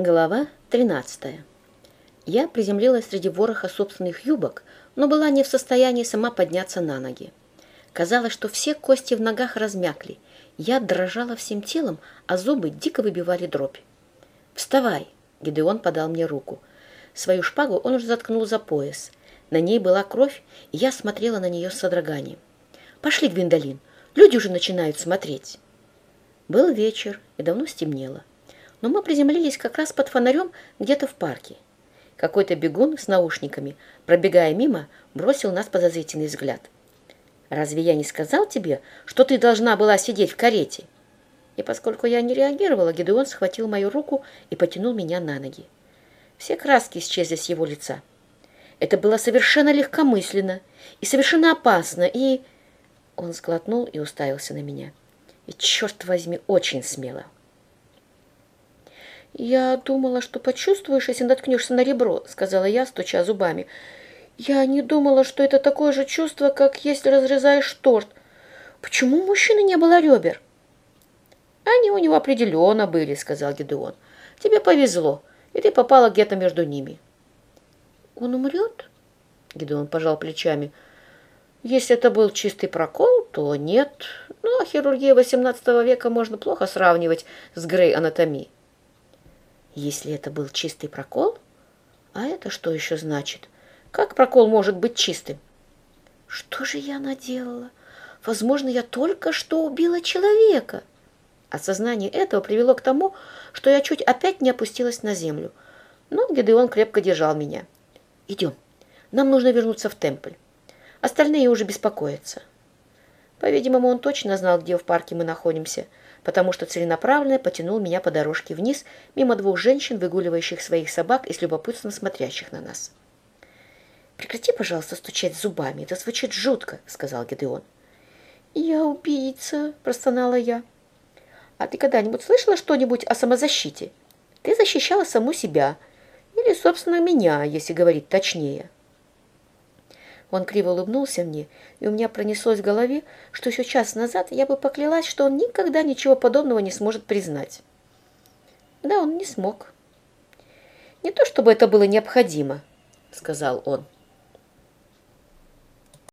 Глава 13. Я приземлилась среди вороха собственных юбок, но была не в состоянии сама подняться на ноги. Казалось, что все кости в ногах размякли. Я дрожала всем телом, а зубы дико выбивали дробь. «Вставай!» — Гидеон подал мне руку. Свою шпагу он уже заткнул за пояс. На ней была кровь, и я смотрела на нее с содроганием. «Пошли, Гвиндолин, люди уже начинают смотреть». Был вечер, и давно стемнело. Но мы приземлились как раз под фонарем где-то в парке. Какой-то бегун с наушниками, пробегая мимо, бросил нас подозрительный взгляд. «Разве я не сказал тебе, что ты должна была сидеть в карете?» И поскольку я не реагировала, Гедеон схватил мою руку и потянул меня на ноги. Все краски исчезли с его лица. Это было совершенно легкомысленно и совершенно опасно, и... Он сглотнул и уставился на меня. И, черт возьми, очень смело. «Я думала, что почувствуешь, если наткнешься на ребро», — сказала я, стуча зубами. «Я не думала, что это такое же чувство, как если разрезаешь торт. Почему у мужчины не было ребер?» «Они у него определенно были», — сказал Гедеон. «Тебе повезло, и ты попала где-то между ними». «Он умрет?» — Гедеон пожал плечами. «Если это был чистый прокол, то нет. Ну, а хирургия XVIII века можно плохо сравнивать с Грей-анатомией. Если это был чистый прокол? А это что еще значит? Как прокол может быть чистым? Что же я наделала? Возможно, я только что убила человека. Осознание этого привело к тому, что я чуть опять не опустилась на землю. Но Гедеон крепко держал меня. «Идем. Нам нужно вернуться в темпль. Остальные уже беспокоятся». По-видимому, он точно знал, где в парке мы находимся – потому что целенаправленно потянул меня по дорожке вниз, мимо двух женщин, выгуливающих своих собак и с любопытством смотрящих на нас. «Прекрати, пожалуйста, стучать зубами, это звучит жутко», — сказал Гедеон. «Я убийца», — простонала я. «А ты когда-нибудь слышала что-нибудь о самозащите? Ты защищала саму себя, или, собственно, меня, если говорить точнее». Он криво улыбнулся мне, и у меня пронеслось в голове, что еще час назад я бы поклялась, что он никогда ничего подобного не сможет признать. Да, он не смог. «Не то чтобы это было необходимо», — сказал он.